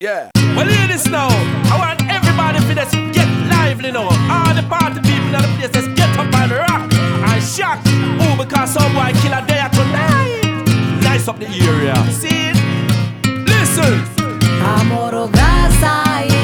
Yeah. Well, hear this now, I want everybody for this get lively now. All the party people in the place, let's get up and rock. and shock. Oh, because some boy kill a day tonight. Nice up the area. See it? Listen. Amorosa. Oh,